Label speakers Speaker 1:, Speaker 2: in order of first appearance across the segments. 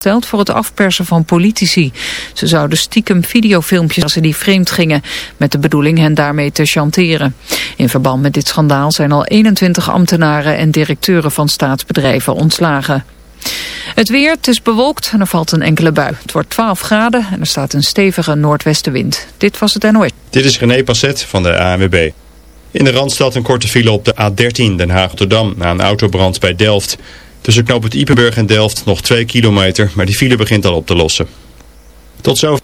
Speaker 1: stelt voor het afpersen van politici. Ze zouden stiekem videofilmpjes als ze die vreemd gingen, met de bedoeling hen daarmee te chanteren. In verband met dit schandaal zijn al 21 ambtenaren en directeuren van staatsbedrijven ontslagen. Het weer, is bewolkt en er valt een enkele bui. Het wordt 12 graden en er staat een stevige noordwestenwind. Dit was het NOS.
Speaker 2: Dit is René Passet van de ANWB. In de Randstad een korte file op de A13 Den Haag-Rotterdam na een autobrand bij Delft. Tussen het Ipenburg en Delft nog 2 kilometer, maar die file begint al op te lossen. Tot zo.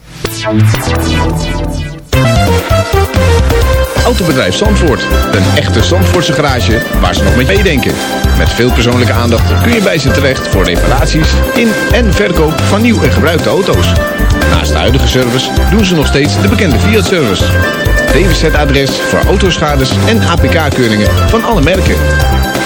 Speaker 3: Autobedrijf Zandvoort. Een echte Zandvoortse garage waar ze nog mee meedenken. Met veel persoonlijke aandacht kun je bij ze terecht voor reparaties in en verkoop van nieuw en gebruikte auto's. Naast de huidige service doen ze nog steeds de bekende Fiat-service. DWZ-adres voor autoschades en APK-keuringen van alle merken.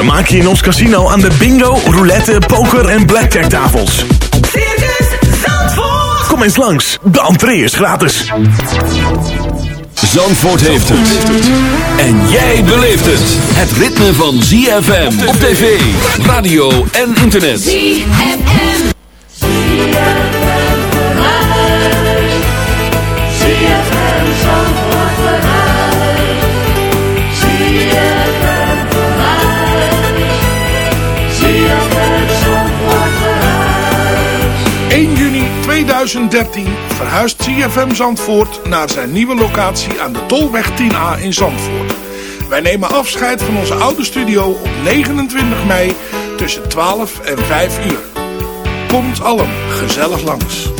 Speaker 4: Vermaak je in ons casino aan de bingo, roulette, poker en blackjack tafels.
Speaker 5: Circus Zandvoort.
Speaker 4: Kom eens langs, de entree is gratis.
Speaker 6: Zandvoort heeft het. En jij beleeft het. Het ritme van ZFM op tv, radio en internet.
Speaker 5: ZFM.
Speaker 7: 2013 verhuist CFM Zandvoort naar zijn nieuwe locatie aan de Tolweg 10A in Zandvoort. Wij nemen afscheid van onze oude studio op 29 mei tussen 12 en 5 uur. Komt allen gezellig langs.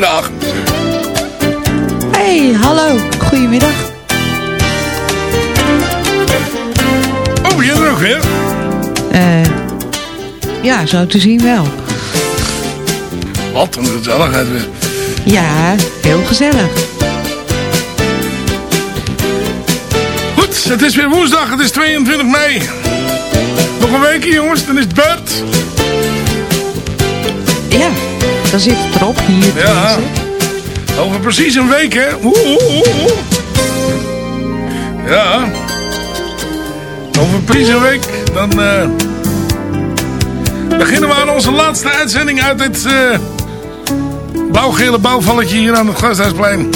Speaker 7: Goedemiddag.
Speaker 8: Hey, hallo. Goedemiddag.
Speaker 7: Oh, ben je er ook weer?
Speaker 8: Eh, ja, zo te zien wel.
Speaker 7: Wat een gezelligheid weer.
Speaker 8: Ja, heel gezellig.
Speaker 7: Goed, het is weer woensdag, het is 22 mei. Nog een weekje jongens, dan is het Bert.
Speaker 8: Ja, dan zit het erop hier.
Speaker 7: Ja. Over precies een week, hè? Oeh, oeh, oeh, oeh. Ja. Over precies een week, dan eh, beginnen we aan onze laatste uitzending uit dit eh blauwgele bouwvalletje hier aan het Gasthuisplein.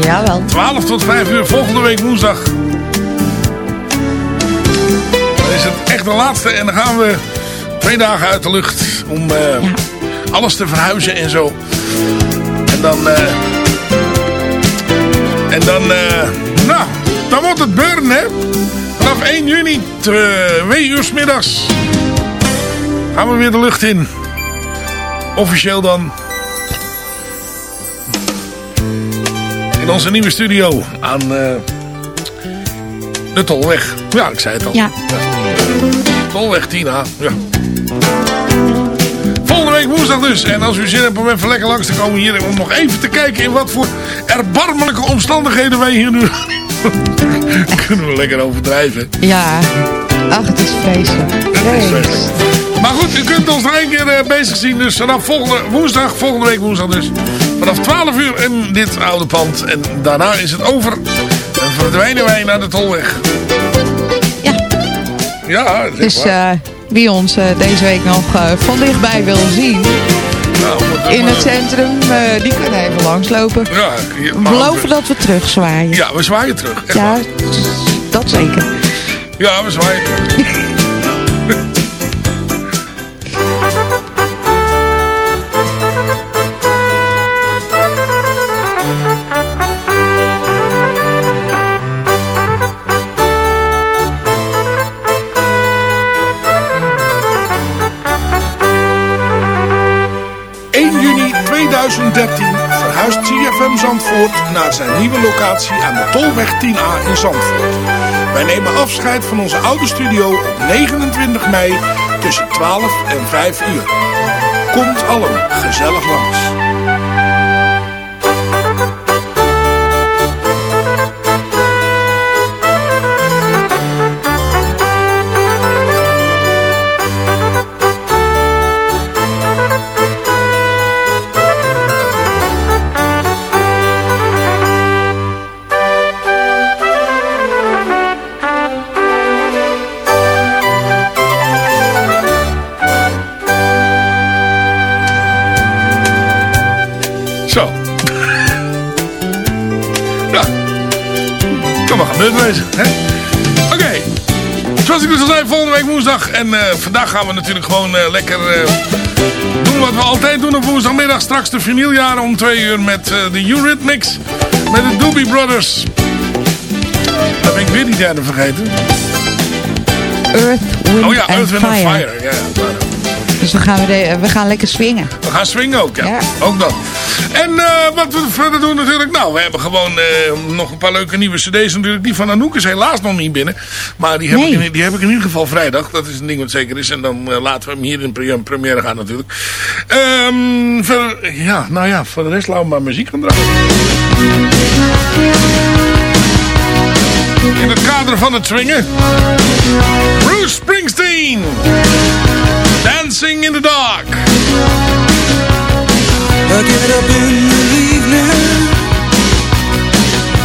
Speaker 8: Jawel.
Speaker 7: 12 tot 5 uur volgende week woensdag. Dan is het echt de laatste en dan gaan we twee dagen uit de lucht om alles te verhuizen en zo. En dan... eh en dan... eh nou, dan wordt het burn, hè? Vanaf 1 juni, 2 uur 's middags, gaan we weer de lucht in. Officieel dan. In onze nieuwe studio aan... eh De Tolweg. Ja, ik zei het al.
Speaker 9: Ja.
Speaker 7: Tolweg Tina. Ja. Woensdag dus. En als u zin hebt om even lekker langs te komen hier... om nog even te kijken in wat voor erbarmelijke omstandigheden wij hier nu... kunnen we lekker overdrijven.
Speaker 9: Ja. Ach, het is vreselijk. Vreselijk.
Speaker 7: Maar goed, u kunt ons nog één keer eh, bezig zien. Dus vanaf volgende woensdag, volgende week woensdag dus. Vanaf 12 uur in dit oude pand. En daarna is het over. En verdwijnen wij naar de Tolweg.
Speaker 9: Ja.
Speaker 7: Ja, dat is
Speaker 9: Dus. Wie ons eh, deze week nog eh, van dichtbij wil zien
Speaker 7: Nou,
Speaker 9: in het centrum, eh, die kunnen even langslopen.
Speaker 7: Ja,
Speaker 9: We beloven dat we terugzwaaien.
Speaker 7: Ja, we zwaaien terug.
Speaker 9: Ja,
Speaker 7: waar.
Speaker 9: dat zeker.
Speaker 7: ja we zwaaien terug. 2013 verhuist CFM Zandvoort naar zijn nieuwe locatie aan de Tolweg 10A in Zandvoort. Wij nemen afscheid van onze oude studio op 29 mei tussen 12 en 5 uur. Komt allen gezellig langs. Hè? Oké. Zoals ik dus al zei, volgende week woensdag. En eh, vandaag gaan we natuurlijk gewoon eh, lekker eh, doen wat we altijd doen op woensdagmiddag. Straks de vinyljaren om twee uur met de Eurythmics. Met de Doobie Brothers. Dan ben ik weer die derde vergeten.
Speaker 9: Earth, Wind
Speaker 7: Oh ja,
Speaker 9: and
Speaker 7: Earth, Wind and
Speaker 9: Fire.
Speaker 7: Fire. Ja.
Speaker 9: Dus dan gaan we, de, we gaan lekker swingen.
Speaker 7: We gaan swingen ook, ja.
Speaker 9: Ja.
Speaker 7: Ook dat. En eh, wat we verder doen natuurlijk... Nou, we hebben gewoon eh, nog een paar leuke nieuwe cd's natuurlijk. Die van Anouk is helaas nog niet binnen. Maar die heb,
Speaker 9: Nee.
Speaker 7: ik, in, die heb ik in ieder geval vrijdag. Dat is een ding wat zeker is. En dan eh, laten we hem hier in pre- première gaan natuurlijk. Ehm, verder- ja, nou ja, voor de rest laten we maar muziek gaan draaien. In het kader van het swingen. Bruce Springsteen. Dancing in the Dark.
Speaker 10: Get up in the evening.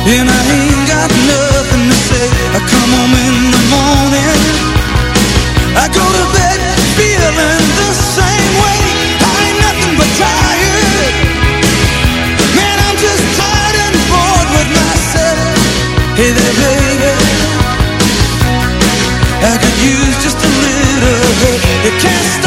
Speaker 10: And I ain't got nothing to say. I come home in the morning. I go to bed feeling the same way. I ain't nothing but tired. Man, I'm just tired and bored with myself. Hey there, baby. I could use just a little help You can't start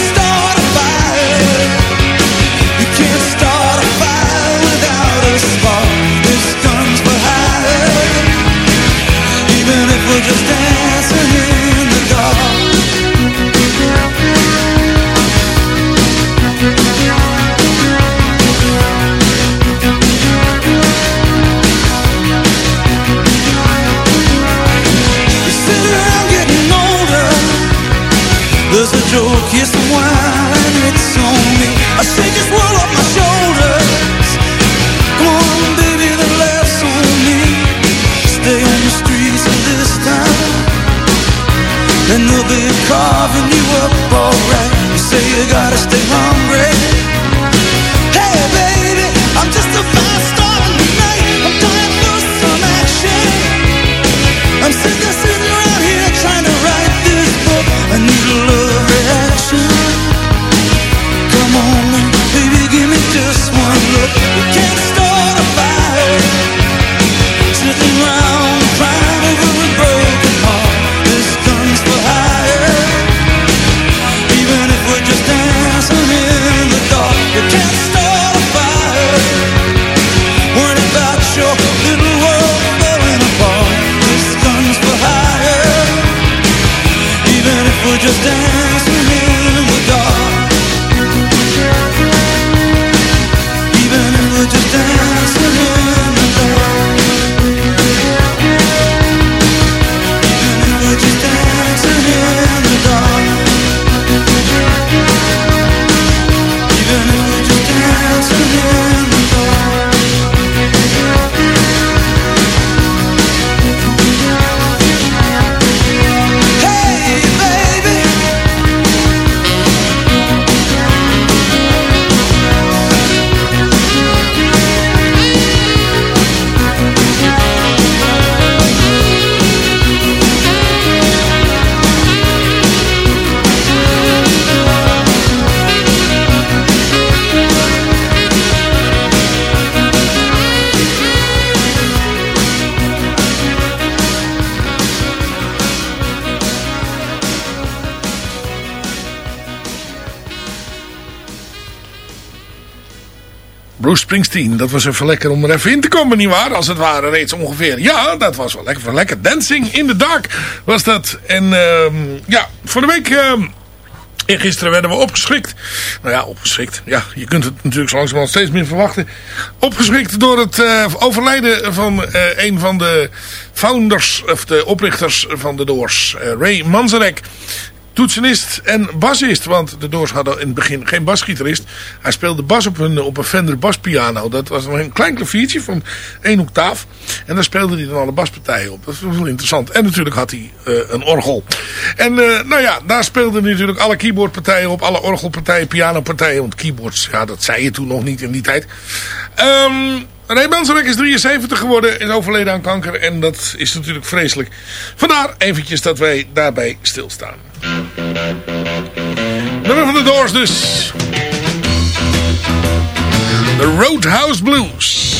Speaker 7: Springsteen, dat was even lekker om er even in te komen, nietwaar? Als het ware reeds ongeveer. Ja, dat was wel lekker, lekker. Dancing in the Dark was dat. En ehm, ja, voor de week... ehm en gisteren werden we opgeschrikt. Nou ja, opgeschrikt. Ja, je kunt het natuurlijk zo langzamerhand steeds meer verwachten. Opgeschrikt door het eh, overlijden van eh, een van de founders, of de oprichters van de Doors. eh, Ray Manzarek. Toetsenist en bassist. Want de Doors hadden in het begin geen basgitarist. Hij speelde bas op een, op een Fender baspiano. Dat was een klein klaviertje van één octaaf. En daar speelde hij dan alle baspartijen op. Dat was wel interessant. En natuurlijk had hij eh, een orgel. En eh, nou ja, daar speelden natuurlijk alle keyboardpartijen op. Alle orgelpartijen, pianopartijen. Want keyboards, ja, dat zei je toen nog niet in die tijd. Ehm... Ray Manzarek is 73 geworden, is overleden aan kanker en dat is natuurlijk vreselijk. Vandaar eventjes dat wij daarbij stilstaan. Nummer van de Doors dus. The Roadhouse Blues.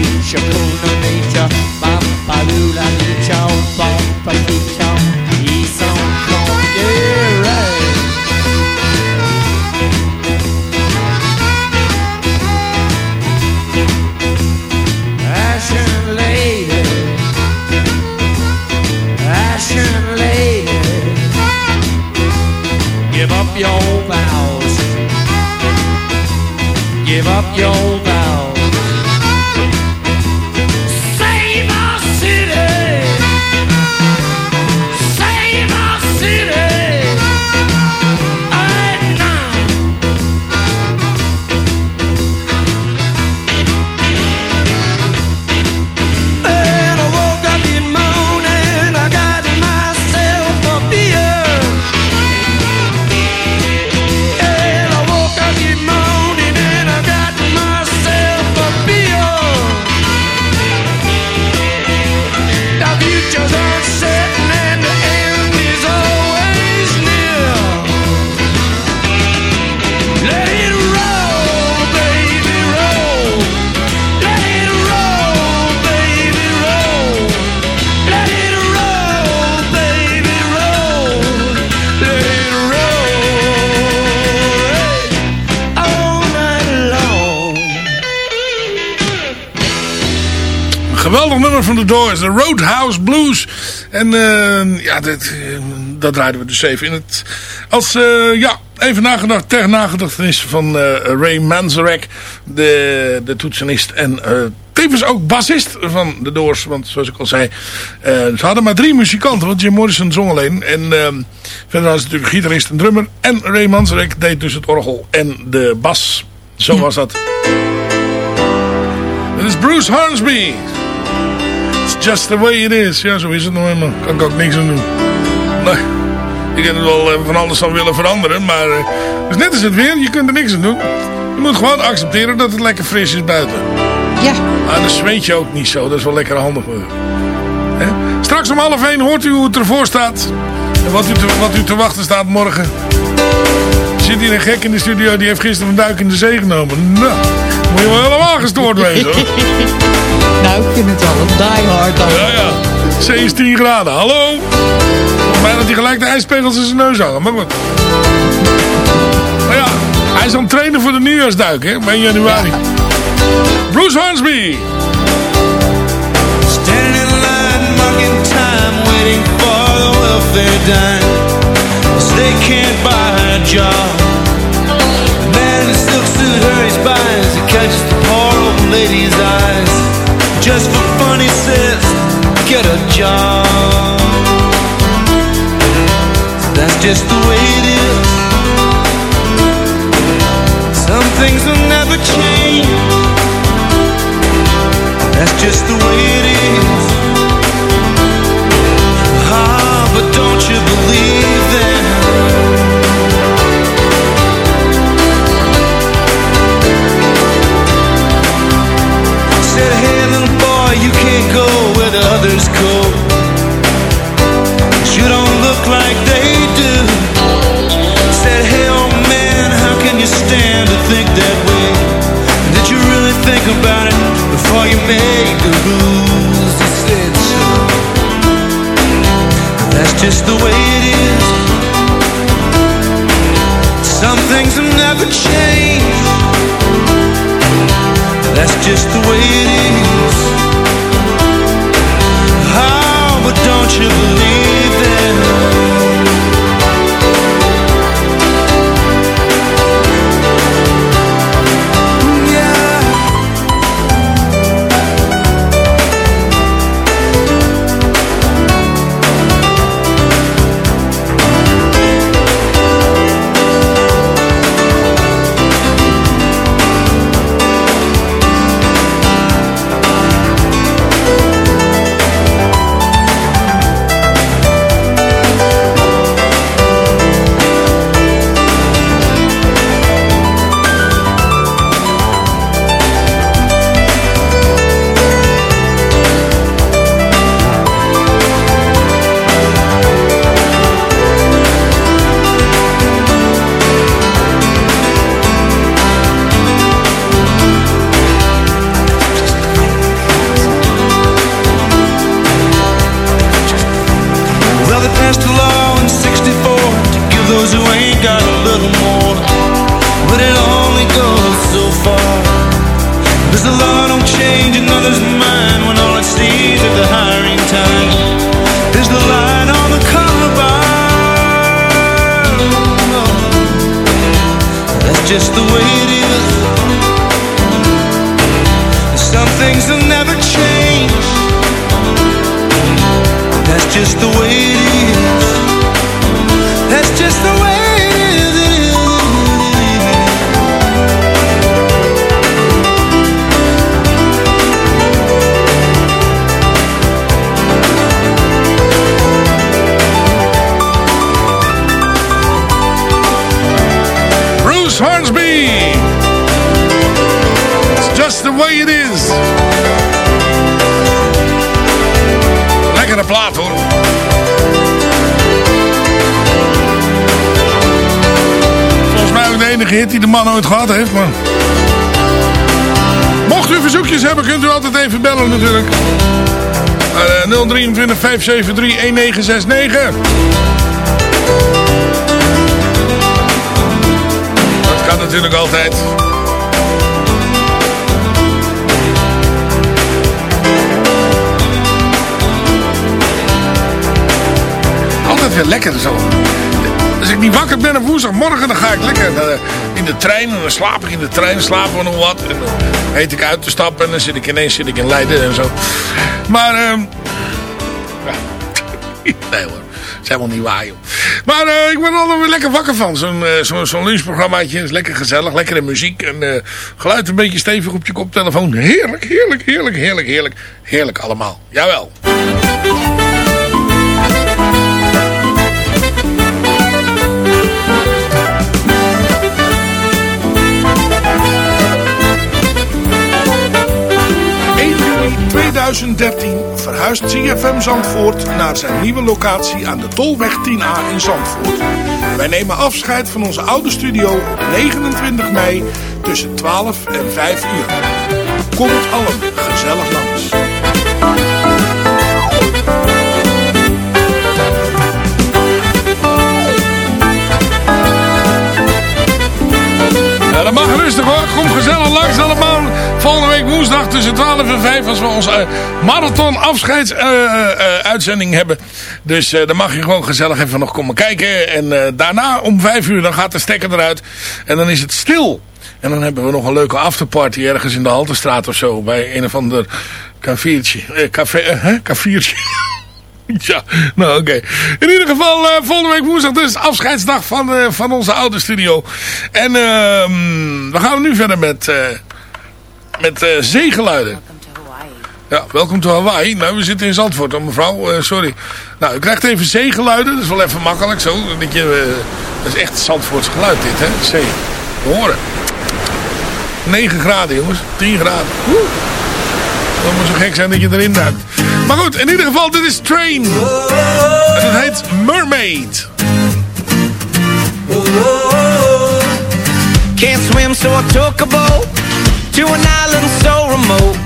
Speaker 11: Nisha, Kuna Nisha, Mambalula Nisha, Bamba
Speaker 7: Nisha. Nummer van de Doors, de Roadhouse Blues. En eh, ja, dat, eh, dat draaiden we dus even in het... Als, eh, ja, even nagedacht, ter nagedachtenis van Ray Manzarek, de, de toetsenist en... Tevens ook bassist van de Doors. Want zoals ik al zei, ze hadden maar drie muzikanten. Want Jim Morrison zong alleen. En verder was natuurlijk gitarist en drummer. En Ray Manzarek deed dus het orgel en de bas. Zo was dat. Dit is Bruce Hornsby. Just the way it is. Ja, zo is het nou helemaal. Kan ik ook niks aan doen. Nee. Je kunt het wel eh, van alles aan willen veranderen. Maar eh, dus net als het weer. Je kunt er niks aan doen. Je moet gewoon accepteren dat het lekker fris is buiten.
Speaker 9: Ja,
Speaker 7: Ah, dan zweet je ook niet zo. Dat is wel lekker handig. Hè? Straks om half één hoort u hoe het ervoor staat. En wat u te, wat u te wachten staat morgen. Er zit hier een gek in de studio. Die heeft gisteren een duik in de zee genomen. Nou, moet je wel helemaal gestoord wezen. Hoor.
Speaker 9: nou ik vind het wel een die hard dan.
Speaker 7: Ja, ja. Zee is 10 graden. Hallo? Bijna dat hij gelijk de ijspegels in zijn neus hangen. Maar goed. Nou ja, hij is aan het trainen voor de nieuwjaarsduik, hè? Bij januari. Bruce Hornsby.
Speaker 12: Standing in line, marking time, waiting for the welfare dime. They can't buy a job. The man in the silk suit hurries by as he catches the poor old lady's eyes. Just for fun, he says, get a job. That's just the way it is. Some things will never change. That's just the way it is. Ah, but don't you believe them? You can't go where the others go. 'Cause You don't look like they do. Said, hey old man, how can you stand to think that way? Did you really think about it before you made the rules? He said so. That's just the way it is. Some things will never change. That's just the way just the way
Speaker 7: enige die de man ooit gehad heeft. man? Mocht u verzoekjes hebben, kunt u altijd even bellen natuurlijk. Uh, 023 573 1969. Dat kan natuurlijk altijd. Altijd weer lekker zo. Ik niet wakker ben op woensdagmorgen, dan ga ik lekker eh, in de trein. En dan slaap ik in de trein, slapen we nog wat. En dan heet ik uit te stappen en dan zit ik ineens zit ik in Leiden en zo. Maar, ehm nee hoor. Dat is helemaal niet waar, joh. Maar eh, ik ben er weer lekker wakker van. Zo'n eh, zo'n zo'n lunchprogrammaatje is lekker gezellig. Lekkere muziek. En geluid een beetje stevig op je koptelefoon. Heerlijk, heerlijk, heerlijk, heerlijk, heerlijk. Heerlijk allemaal. Jawel. 2013 verhuist CFM Zandvoort naar zijn nieuwe locatie aan de Tolweg 10A in Zandvoort. Wij nemen afscheid van onze oude studio op 29 mei tussen 12 en 5 uur. Komt allen gezellig langs. Ja, dat mag rustig hoor. Kom gezellig langs allemaal. Volgende week woensdag tussen 12 en 5 als we onze eh, marathon afscheidsuitzending hebben. Dus eh, dan mag je gewoon gezellig even nog komen kijken. En eh, daarna om 5 uur dan gaat de stekker eruit. En dan is het stil. En dan hebben we nog een leuke afterparty ergens in de Haltestraat of zo. Bij een of ander cafeertje. Eh, café, eh, hè? Cafeertje. Ja, nou oké. In ieder geval, eh, volgende week woensdag dus afscheidsdag van, eh, van onze oude studio. En ehm, we gaan nu verder met, eh, met eh, zeegeluiden. Ja, welkom to Hawaii. Nou, we zitten in Zandvoort, oh, mevrouw. eh, sorry. Nou, u krijgt even zeegeluiden. Dat is wel even makkelijk zo. Dat, je, eh, dat is echt Zandvoorts geluid dit, hè. Zee. We horen. 9 graden, jongens. 10 graden. Woe. Dat moet zo gek zijn dat je erin duikt. Maar goed, in ieder geval, dit is Train. En het heet Mermaid.
Speaker 11: Can't swim, so I took a boat to an island so remote.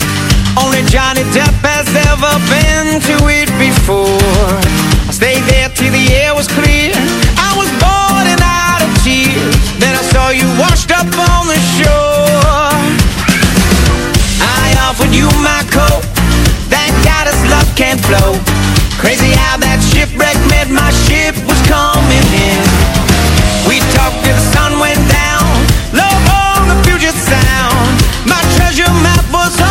Speaker 11: Only Johnny Depp has ever been to it before. I stayed there till the air was clear. I was bored and out of tears. Then I saw you washed up on the shore. I offered you my coat. Thank God his love can't flow. Crazy how that shipwreck meant my ship was coming in. We talked till the sun went down.
Speaker 13: 뭐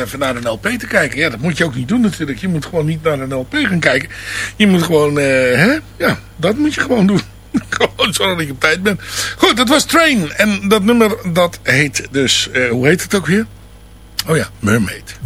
Speaker 13: even naar een LP te kijken. Ja, dat moet je ook niet doen natuurlijk. Je moet gewoon niet naar een LP gaan kijken. Je moet gewoon, eh, hè? Ja, dat moet je gewoon doen. gewoon zodat ik op tijd ben. Goed, dat was Train. En dat nummer, dat heet dus, eh, hoe heet het ook weer? Oh ja, Mermaid.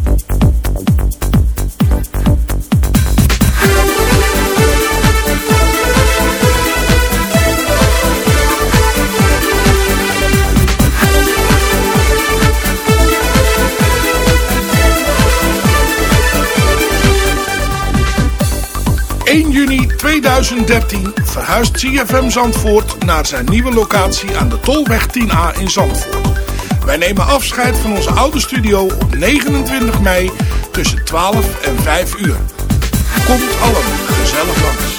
Speaker 13: 2013 verhuist CFM Zandvoort naar zijn nieuwe locatie aan de Tolweg 10A in Zandvoort. Wij nemen afscheid van onze oude studio op 29 mei tussen 12 en 5 uur. Komt allen gezellig langs.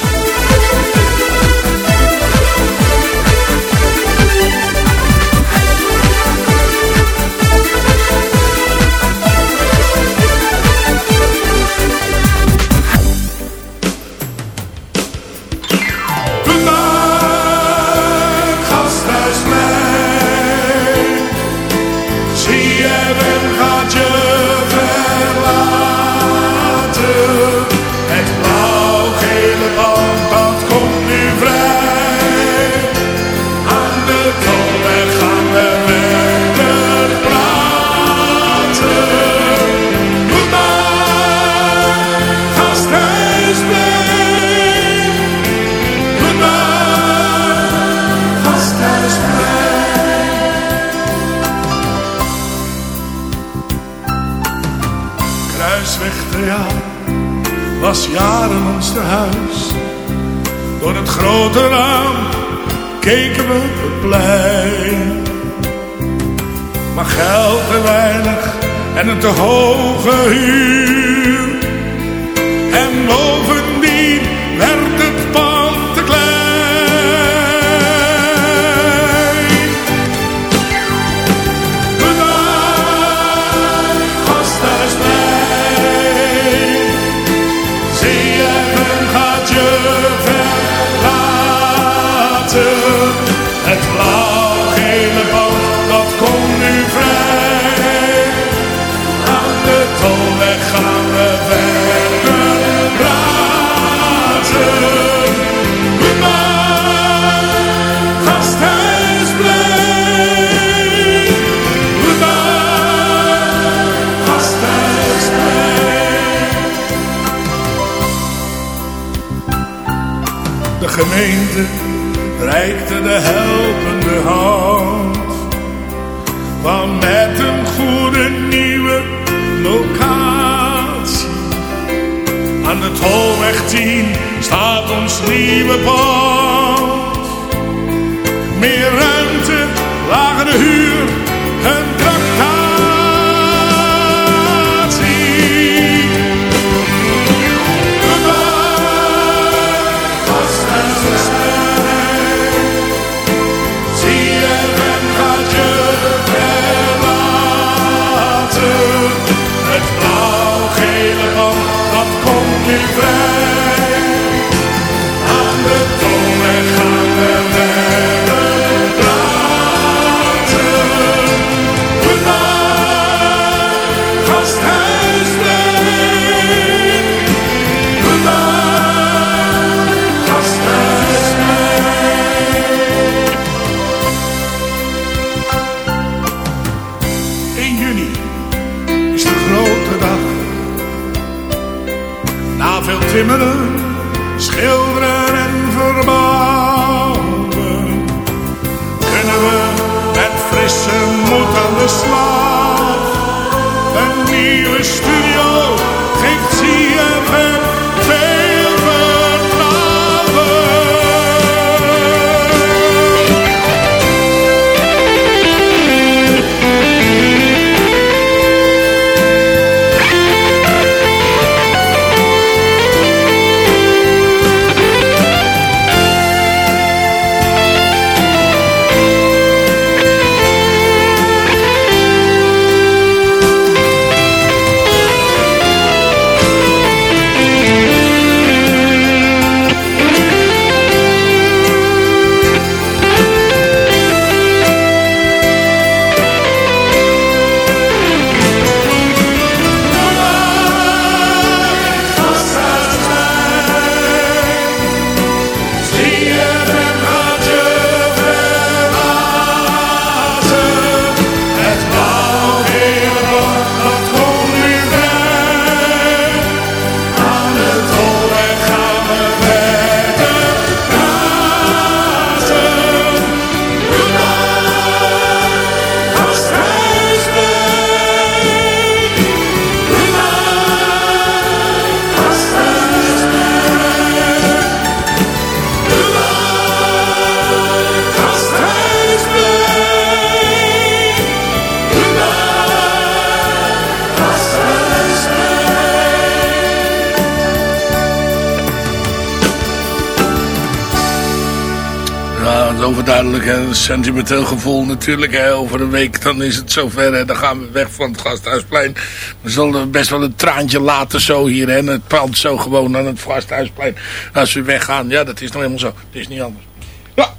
Speaker 7: Het keken we op het plein. Maar geld te weinig en een te hoge huur. Gemeente reikte de helpende hand. Want met een goede nieuwe locatie. Aan de tolweg 10 staat ons nieuwe pand. Meer ruimte, lagere huur, Een sentimenteel gevoel natuurlijk. Over een week dan is het zover. Hè. Dan gaan we weg van het Gasthuisplein. We zullen best wel een traantje laten zo hier. Hè. Het pand zo gewoon aan het Gasthuisplein. Als we weggaan. Ja, dat is nou helemaal zo. Het is niet anders. Ja.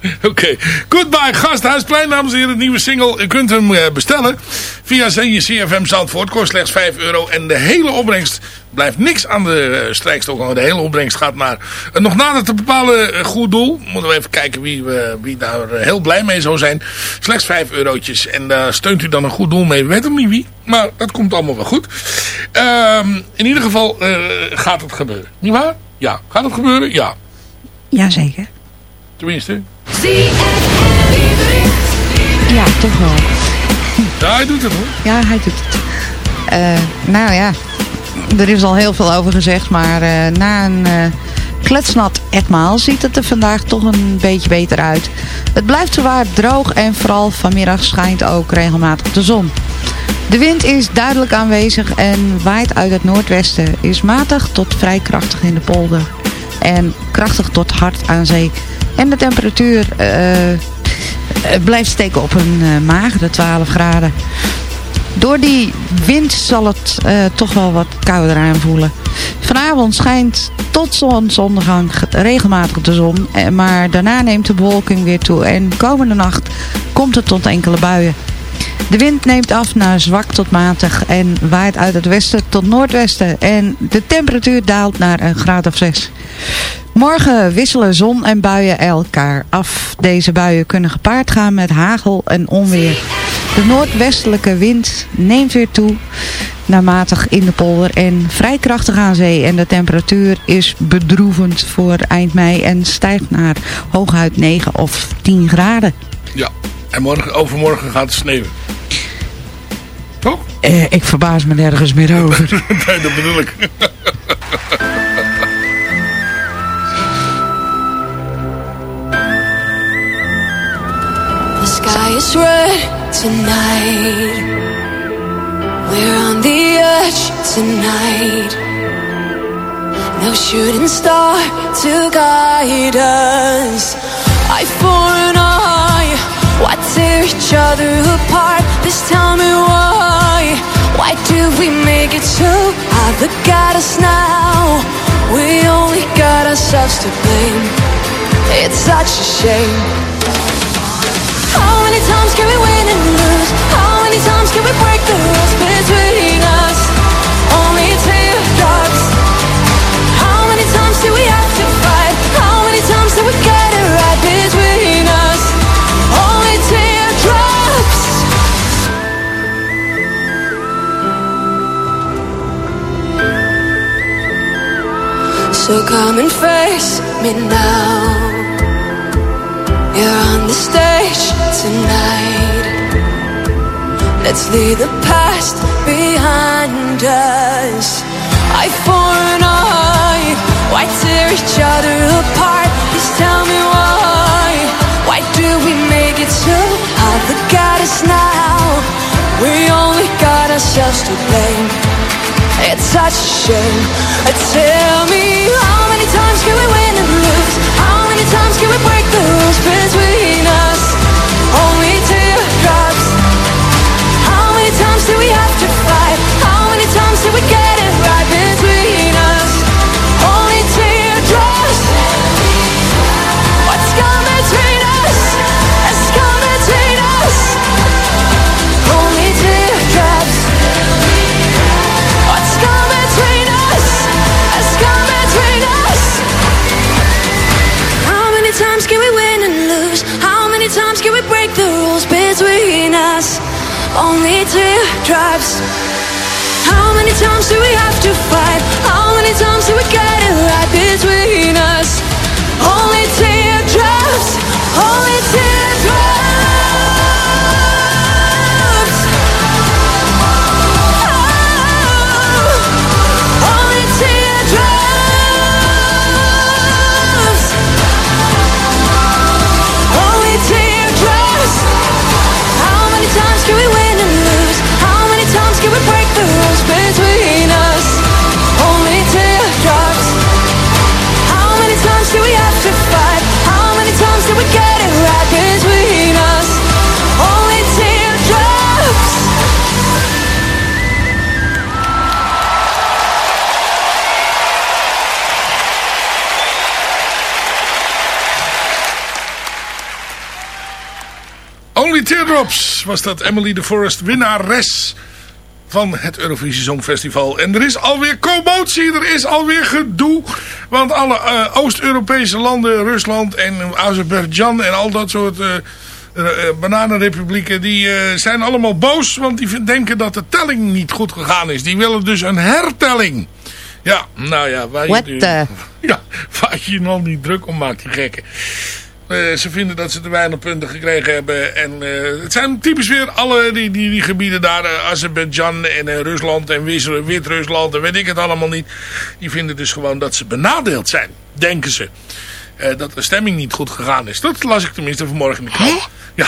Speaker 7: Oké, Goodbye Gasthuisplein, dames en heren, nieuwe single. U kunt hem eh, bestellen via CFM Zandvoort. Kost slechts 5 euro en de hele opbrengst blijft niks aan de eh, strijkstok. De hele opbrengst gaat naar een nog nader te bepalen eh, goed doel. Moeten we even kijken wie, wie daar eh, heel blij mee zou zijn. Slechts 5 eurotjes en daar steunt u dan een goed doel mee. We weten niet wie, maar dat komt allemaal wel goed. Ehm, in ieder geval eh, gaat het gebeuren. Niet waar? Ja. Gaat het gebeuren? Ja.
Speaker 9: Jazeker.
Speaker 7: Tenminste.
Speaker 9: Ja, toch wel.
Speaker 7: Ja, hij doet het hoor.
Speaker 9: Ja, hij doet het. Eh, nou ja, er is al heel veel over gezegd, maar eh, na een eh, kletsnat etmaal ziet het er vandaag toch een beetje beter uit. Het blijft zwaar droog en vooral vanmiddag schijnt ook regelmatig de zon. De wind is duidelijk aanwezig en waait uit het noordwesten. Is matig tot vrij krachtig in de polder. En krachtig tot hard aan zee. En de temperatuur eh, eh, blijft steken op een eh, magere 12 graden. Door die wind zal het toch wel wat kouder aanvoelen. Vanavond schijnt tot zonsondergang regelmatig de zon. Maar daarna neemt de bewolking weer toe. En komende nacht komt het tot enkele buien. De wind neemt af naar zwak tot matig en waait uit het westen tot noordwesten. En de temperatuur daalt naar een graad of 6. Morgen wisselen zon en buien elkaar af. Deze buien kunnen gepaard gaan met hagel en onweer. De noordwestelijke wind neemt weer toe naar matig in de polder en vrij krachtig aan zee. En de temperatuur is bedroevend voor eind mei en stijgt naar hooguit 9 of 10 graden.
Speaker 7: Ja. En morgen, overmorgen gaat het sneeuwen. Toch?
Speaker 9: Eh, ik verbaas me nergens meer over.
Speaker 7: nee, dat bedoel ik.
Speaker 14: The sky is red tonight. We're on the edge tonight. No shooting star to guide us. Eye for an eye. Why tear each other apart? Just tell me why. Why do we make it so hard? Look at us now. We only got ourselves to blame. It's such a shame. How many times can we win and lose? How many times can we break the rules between us? Come and face me now. You're on the stage tonight. Let's leave the past behind us. Eye for an eye. Why tear each other apart? Just tell me why. Why do we make it so hard? Look at us now. We only got ourselves to blame. It's such a shame. Tell me how many times can we win and lose? How many times can we break the rules between us? Only teardrops. How many times do we have to fight? How many times do we get Teardrops
Speaker 7: was dat Emily de Forest winnares van het Eurovisie Songfestival. En er is alweer commotie, er is alweer gedoe. Want alle eh, Oost-Europese landen, Rusland en Azerbeidzjan en al dat soort... eh, bananenrepublieken, die zijn allemaal boos, want die denken dat de telling niet goed gegaan is. Die willen dus een hertelling. Ja, nou ja, waar je,
Speaker 9: the?
Speaker 7: ja, waar je je nog niet druk om maakt, die gekken. Eh, ze vinden dat ze te weinig punten gekregen hebben. En eh, het zijn typisch weer alle die, die, die gebieden daar. eh, Azerbeidzjan en Rusland en Wit-Rusland en weet ik het allemaal niet. Die vinden dus gewoon dat ze benadeeld zijn. Denken ze. Dat de stemming niet goed gegaan is. Dat las ik tenminste vanmorgen in de krant. Ja.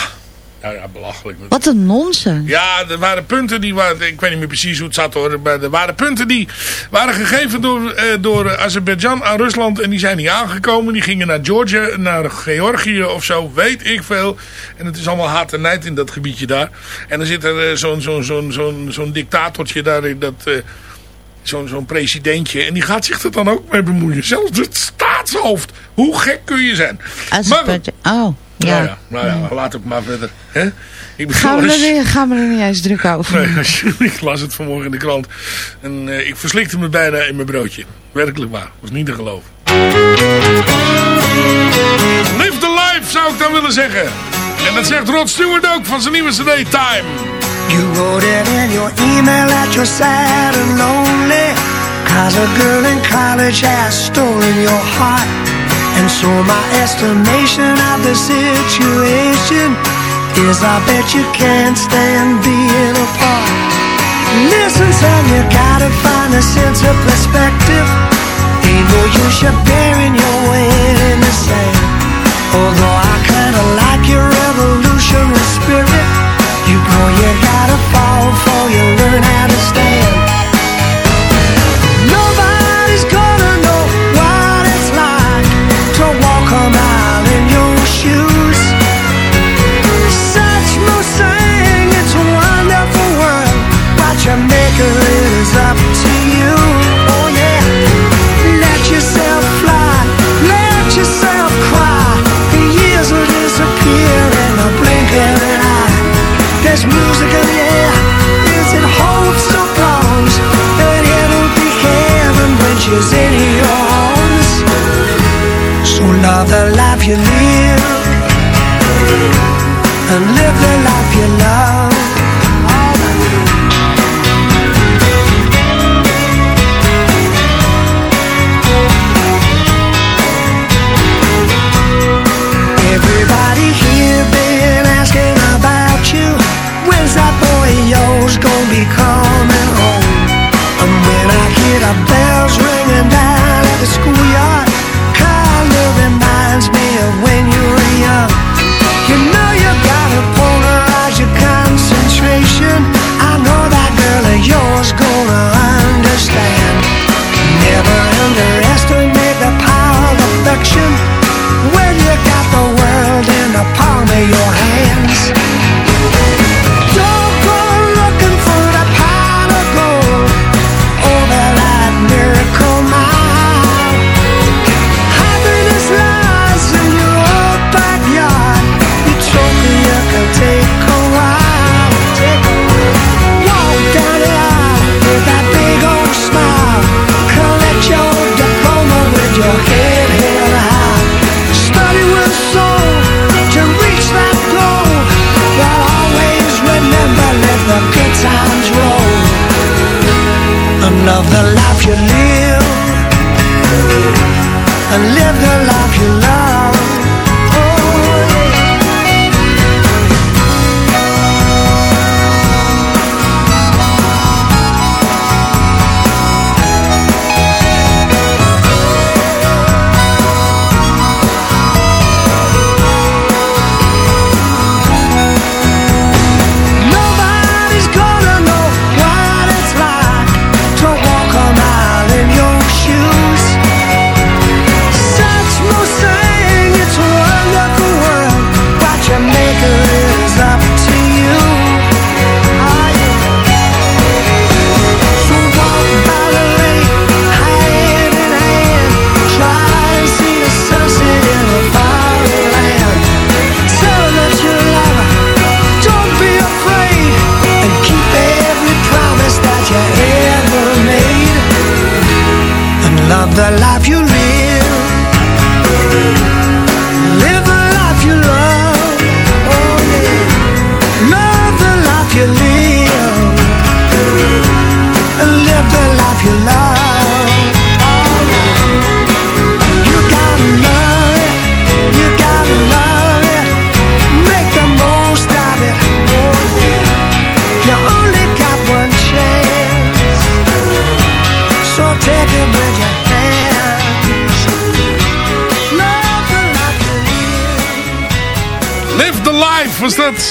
Speaker 7: Nou ja, belachelijk.
Speaker 9: Wat een nonsens.
Speaker 7: Ja, er waren punten die waren, ik weet niet meer precies hoe het zat hoor, maar er waren punten die waren gegeven door, eh, door Azerbeidzjan aan Rusland en die zijn niet aangekomen. Die gingen naar Georgia, naar Georgië of zo, weet ik veel. En het is allemaal haat en nijd in dat gebiedje daar. En dan zit er eh, zo'n zo'n zo'n zo'n zo'n dictatortje daar, in dat... eh, Zo'n zo'n presidentje. En die gaat zich er dan ook mee bemoeien. Zelfs het staatshoofd. Hoe gek kun je zijn?
Speaker 9: Azerbeidzjan. Oh, ja.
Speaker 7: Nou ja, nou ja, laat het maar verder. Hè? Ik bedoel,
Speaker 9: Gaan, we
Speaker 7: als-
Speaker 9: er, niet- gaan we er niet eens druk over
Speaker 7: Nee,
Speaker 9: doen?
Speaker 7: als je- ik las het vanmorgen in de krant. En eh, ik verslikte me bijna in mijn broodje. Werkelijk waar. Was niet te geloven. Live the life zou ik dan willen zeggen. En dat zegt Rod Stewart ook van zijn nieuwe CD Time.
Speaker 15: You wrote it in your email that you're sad and lonely Cause a girl in college has stolen your heart And so my estimation of the situation Is I bet you can't stand being apart. Listen son, you gotta find a sense of perspective. Ain't no use you burying your head in the sand Although I kinda like your revolutionary spirit You know you gotta fall before you learn how to stand heaven in your arms. So love the life you
Speaker 7: live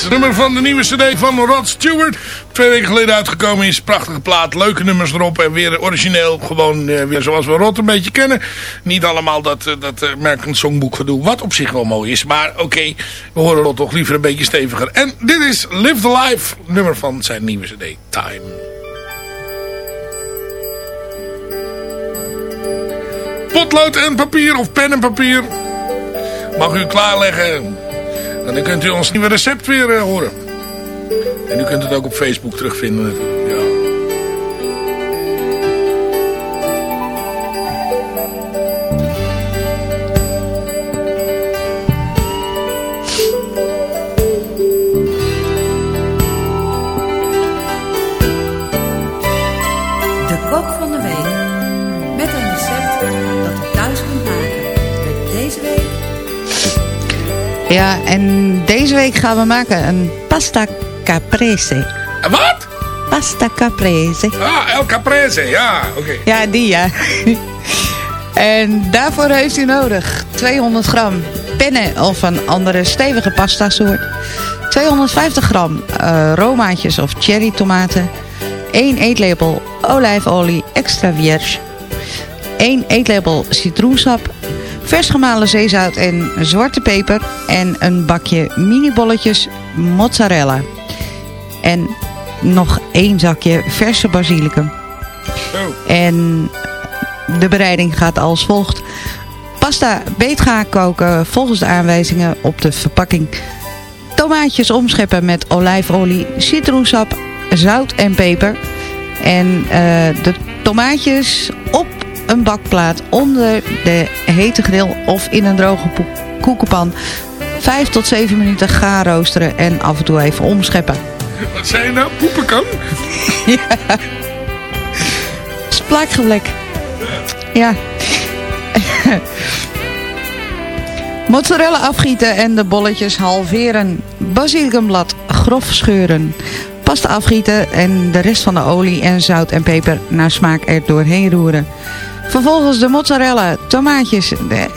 Speaker 7: Nummer van de nieuwe cd van Rod Stewart. Twee weken geleden uitgekomen is. Prachtige plaat. Leuke nummers erop. En weer origineel. Gewoon eh, weer zoals we Rod een beetje kennen. Niet allemaal dat, eh, dat uh, American Songbook gedoe. Wat op zich wel mooi is. Maar oké. we horen Rod toch liever een beetje steviger. En dit is Live the Life. Nummer van zijn nieuwe cd. Time. Potlood en papier. Of pen en papier. Mag u klaarleggen. En dan kunt u ons nieuwe recept weer eh, horen. En u kunt het ook op Facebook terugvinden. Ja.
Speaker 9: Ja, en deze week gaan we maken een pasta caprese.
Speaker 7: Wat?
Speaker 9: Pasta caprese.
Speaker 7: Ah, El Caprese. Ja, oké.
Speaker 9: Ja, die ja. en daarvoor heeft u nodig 200 gram penne of een andere stevige pasta soort. 250 gram eh, romaatjes of cherry tomaten. 1 eetlepel olijfolie extra vierge. 1 eetlepel citroensap. Vers gemalen zeezout en zwarte peper. En een bakje mini-bolletjes mozzarella. En nog één zakje verse basilicum. En de bereiding gaat als volgt. Pasta beet gaan koken volgens de aanwijzingen op de verpakking. Tomaatjes omscheppen met olijfolie, citroensap, zout en peper. En eh, de tomaatjes op een bakplaat onder de hete grill of in een droge koekenpan. 5 tot 7 minuten gaar roosteren en af en toe even omscheppen.
Speaker 7: Wat zei je nou? Poepen kan?
Speaker 9: ja. Splaakgeblek. Ja. Mozzarella afgieten en de bolletjes halveren. Basilicumblad grof scheuren. Pasta afgieten en de rest van de olie en zout en peper naar smaak er doorheen roeren. Vervolgens de mozzarella, tomaatjes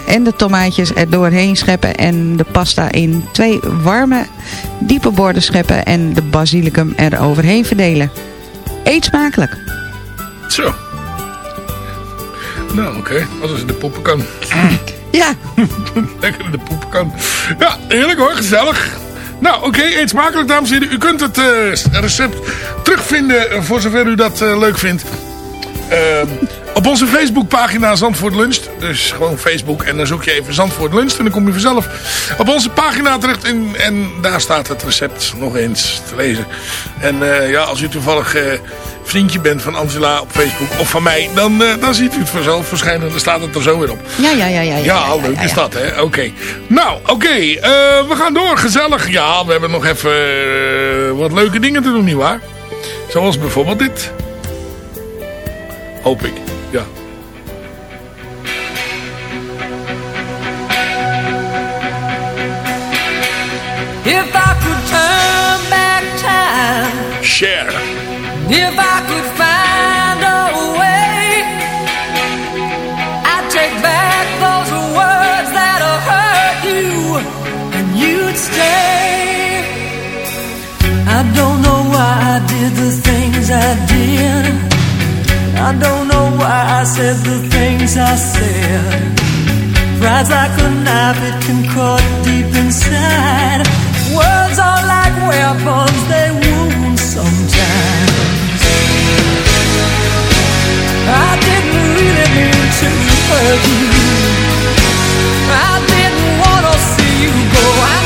Speaker 9: en de tomaatjes er doorheen scheppen en de pasta in twee warme, diepe borden scheppen en de basilicum er overheen verdelen. Eet smakelijk.
Speaker 7: Zo. Nou, oké. Wat is de poepenkan?
Speaker 9: Ja.
Speaker 7: Lekker de poepenkan. Ja, heerlijk hoor. Gezellig. Nou, oké. eet smakelijk, dames en heren. U kunt het eh, recept terugvinden voor zover u dat eh, leuk vindt. Ehm, op onze Facebookpagina Zandvoort Luncht. Dus gewoon Facebook en dan zoek je even Zandvoort Luncht. En dan kom je vanzelf op onze pagina terecht. En, en daar staat het recept nog eens te lezen. En eh, ja, als u toevallig eh, vriendje bent van Angela op Facebook of van mij. Dan, eh, dan ziet u het vanzelf verschijnen. Dan staat het er zo weer op.
Speaker 9: Ja, ja, ja, ja.
Speaker 7: Ja, leuk is dat, hè? Oké. Nou, oké. we gaan door. Gezellig. Ja, we hebben nog even wat leuke dingen te doen, nietwaar? Zoals bijvoorbeeld dit. Hoop ik. Ja.
Speaker 14: If I could turn back time,
Speaker 7: Share.
Speaker 14: if I could find a way, I'd take back those words that hurt you, and you'd stay. I don't know why I did the things I did. I don't know why I said the things I said. Pride's like a knife, it can cut deep inside. Words are like weapons, they wound sometimes. I didn't really mean to hurt you. I didn't want to see you go. I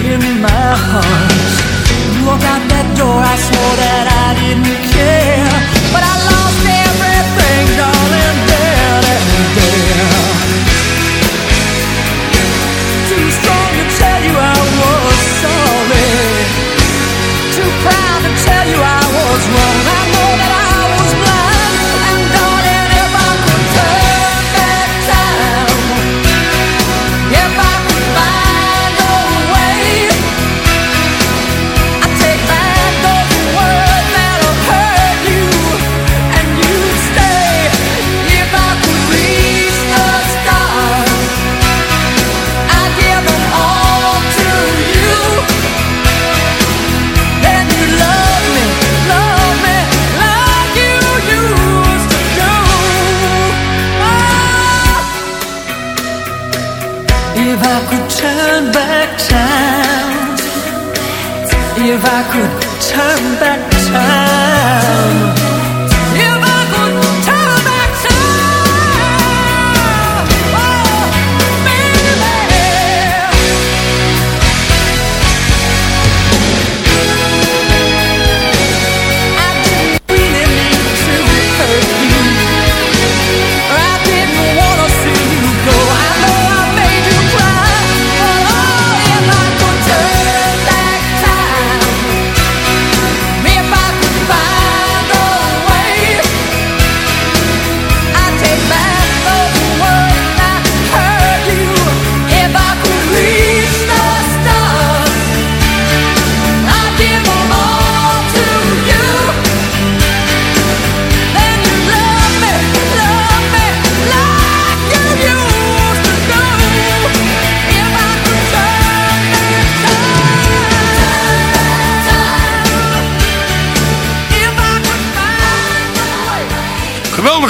Speaker 14: in my heart. you Walk out that door, I swore that I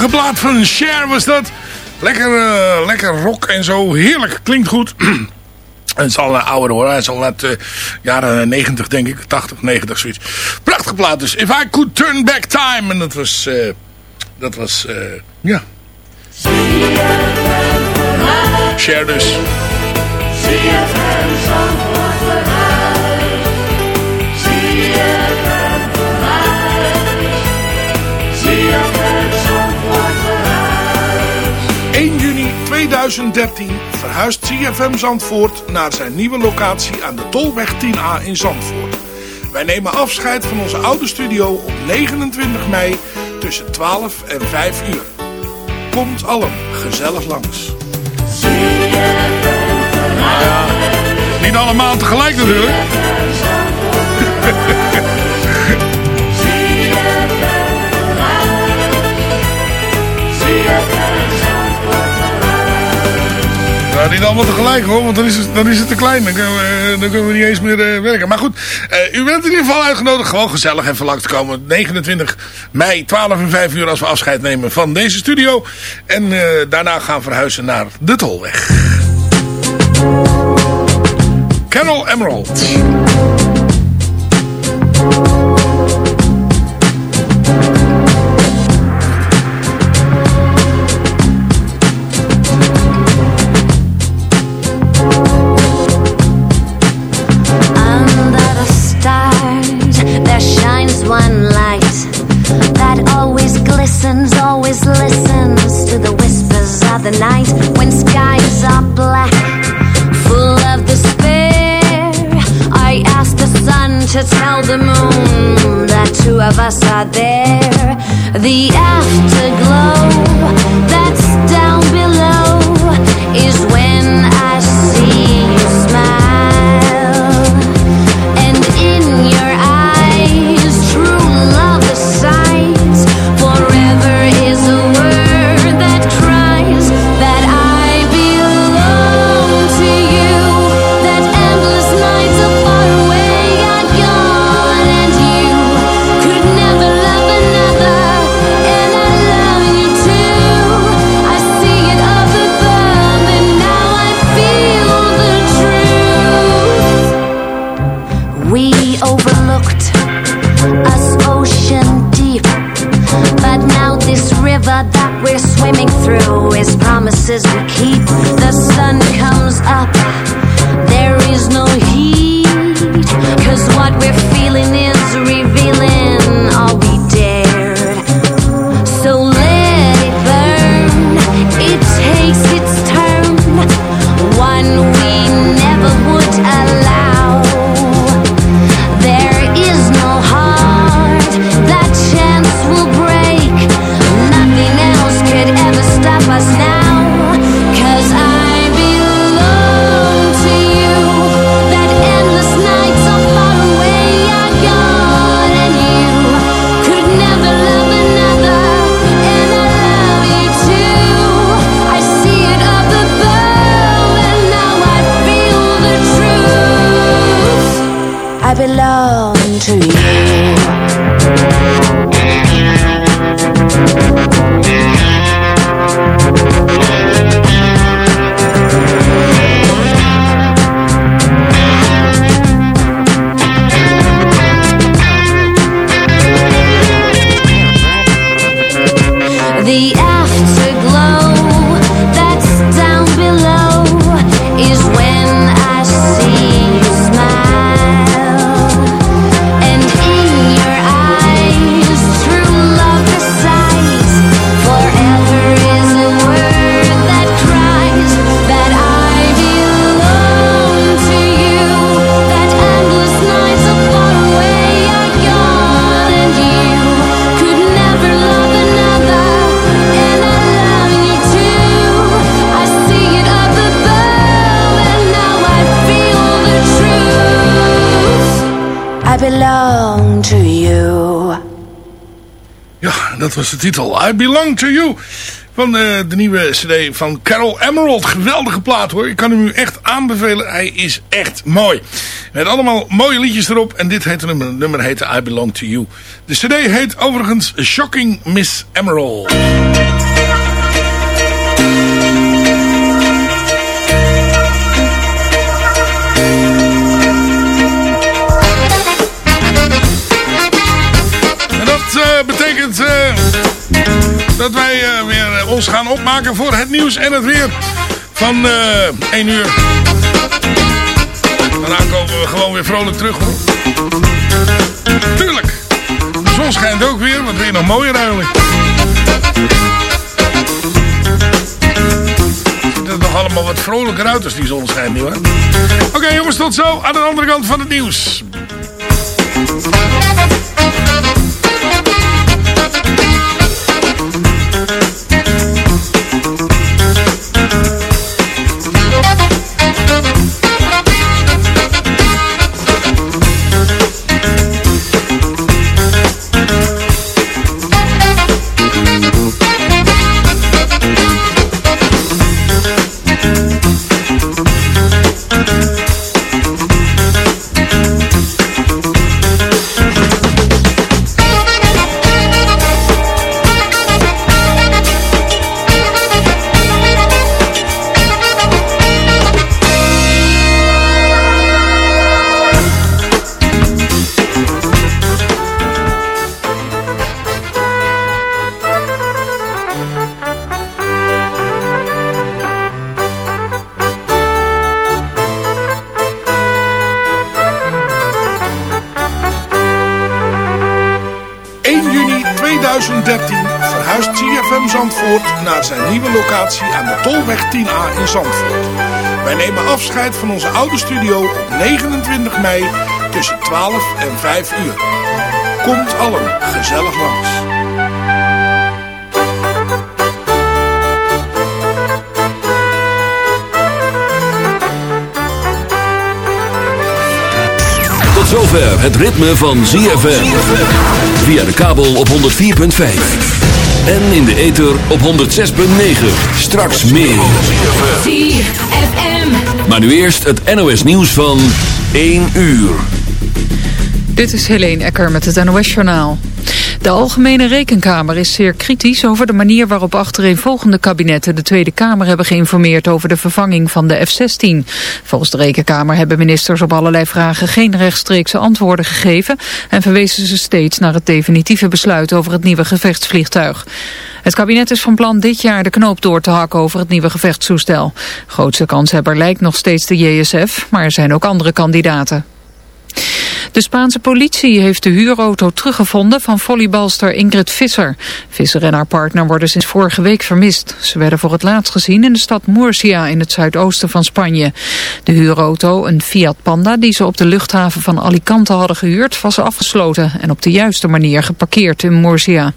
Speaker 16: Geweldige plaat van Cher was dat. Lekker, eh, lekker rock en zo. Heerlijk. Klinkt goed. Het is al een ouder hoor. Hij is al uit de jaren 90 denk ik. 80, 90 zoiets. Prachtige plaat dus. If I Could Turn Back Time. En dat was... eh, dat was... eh, ja. Cher dus.
Speaker 7: ZFM
Speaker 16: 2013 verhuist CFM Zandvoort naar zijn nieuwe locatie aan de Tolweg 10A in Zandvoort. Wij nemen afscheid van onze oude studio op 29 mei tussen 12 en 5 uur. Komt allen gezellig langs. Niet allemaal tegelijk natuurlijk. Nou, niet allemaal tegelijk hoor, want dan is het, dan is het te klein. Dan kunnen we, dan kunnen we niet eens meer eh, werken. Maar goed, eh, u bent in ieder geval uitgenodigd. Gewoon gezellig even langs te komen. 29 mei, 12 en 5 uur als we afscheid nemen van deze studio. En eh, daarna gaan verhuizen naar de Tolweg. Carol Emerald.
Speaker 17: Belong to you.
Speaker 7: Dat was de titel. I Belong To You. Van eh, de nieuwe cd van Carol Emerald. Geweldige plaat hoor. Ik kan hem u echt aanbevelen. Hij is echt mooi. Met allemaal mooie liedjes erop. En dit heet nummer, nummer heette I Belong To You. De cd heet overigens Shocking Miss Emerald. Betekent eh, dat wij eh, weer eh, ons gaan opmaken voor het nieuws en het weer van eh 1 uur. Daarna komen we gewoon weer vrolijk terug. Tuurlijk. De zon schijnt ook weer, wat weer nog mooier eigenlijk. Ziet er nog allemaal wat vrolijker uit als die zon schijnt nu hoor. Oké jongens, tot zo aan de andere kant van het nieuws. Tolweg 10A in Zandvoort. Wij nemen afscheid van onze oude studio op 29 mei tussen 12 en 5 uur. Komt allen gezellig langs.
Speaker 6: Tot zover het ritme van ZFM. Via de kabel op 104.5. En in de ether op 106.9. Straks meer. Maar nu eerst het NOS nieuws van 1 uur.
Speaker 1: Dit is Helene Ecker met het NOS-journaal. De Algemene Rekenkamer is zeer kritisch over de manier waarop achtereenvolgende kabinetten de Tweede Kamer hebben geïnformeerd over de vervanging van de F-16. Volgens de Rekenkamer hebben ministers op allerlei vragen geen rechtstreekse antwoorden gegeven en verwezen ze steeds naar het definitieve besluit over het nieuwe gevechtsvliegtuig. Het kabinet is van plan dit jaar de knoop door te hakken over het nieuwe gevechtstoestel. Grootste kanshebber lijkt nog steeds de JSF, maar er zijn ook andere kandidaten. De Spaanse politie heeft de huurauto teruggevonden van volleybalster Ingrid Visser. Visser en haar partner worden sinds vorige week vermist. Ze werden voor het laatst gezien in de stad Murcia in het zuidoosten van Spanje. De huurauto, een Fiat Panda die ze op de luchthaven van Alicante hadden gehuurd, was afgesloten en op de juiste manier geparkeerd in Murcia.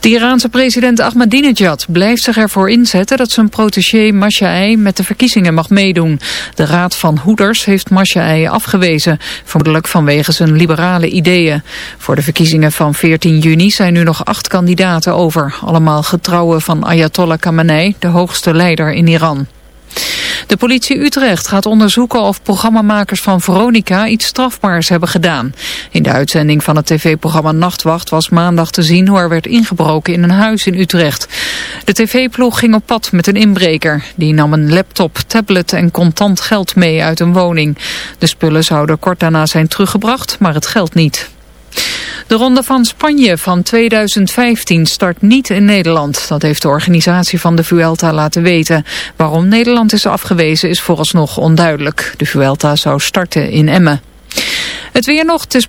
Speaker 1: De Iraanse president Ahmadinejad blijft zich ervoor inzetten dat zijn protégé Mashai met de verkiezingen mag meedoen. De Raad van Hoeders heeft Mashai afgewezen, vermoedelijk vanwege zijn liberale ideeën. Voor de verkiezingen van 14 juni zijn nu nog acht kandidaten over, allemaal getrouwen van Ayatollah Khamenei, de hoogste leider in Iran. De politie Utrecht gaat onderzoeken of programmamakers van Veronica iets strafbaars hebben gedaan. In de uitzending van het tv-programma Nachtwacht was maandag te zien hoe er werd ingebroken in een huis in Utrecht. De tv-ploeg ging op pad met een inbreker. Die nam een laptop, tablet en contant geld mee uit een woning. De spullen zouden kort daarna zijn teruggebracht, maar het geld niet. De Ronde van Spanje van 2015 start niet in Nederland. Dat heeft de organisatie van de Vuelta laten weten. Waarom Nederland is afgewezen is vooralsnog onduidelijk. De Vuelta zou starten in Emmen. Het weer nog, het is